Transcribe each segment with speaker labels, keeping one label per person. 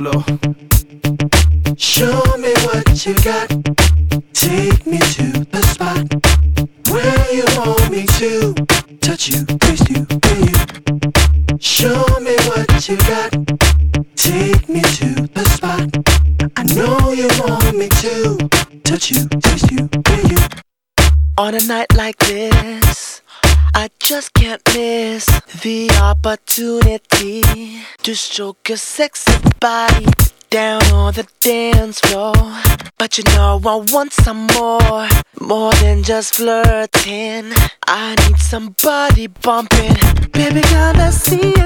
Speaker 1: Diablo.
Speaker 2: Show me what you got. Take me to the spot where you want me to touch you, taste you, feel you. Show me what you got. Take me to the spot. I know you want me to touch you, taste you, feel you.
Speaker 3: On a night like this, I just can't miss the opportunity to stroke your sexy body down on the dance floor. But you know I want some more, more than just flirting. I need somebody bumping. Baby I see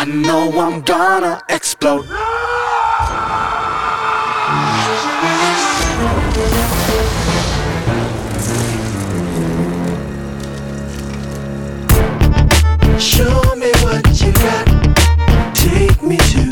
Speaker 2: I know I'm gonna explode. Show me what you got. Take me to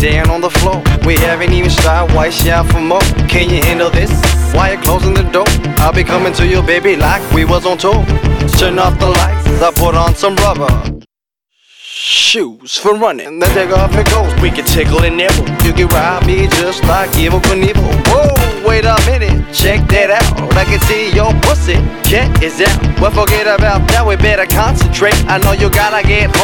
Speaker 1: down on the floor. We haven't even started, why shout for more? Can you handle this? Why you closing the door? I'll be coming to you, baby, like we was on tour. Turn off the lights, I put on some rubber. Shoes for running, then take off your clothes. We can tickle and nibble. You can ride me just like Evel Knievel. Whoa, wait a minute, check that out. I can see your pussy, check is out. Well, forget about that, we better concentrate. I know you gotta get home.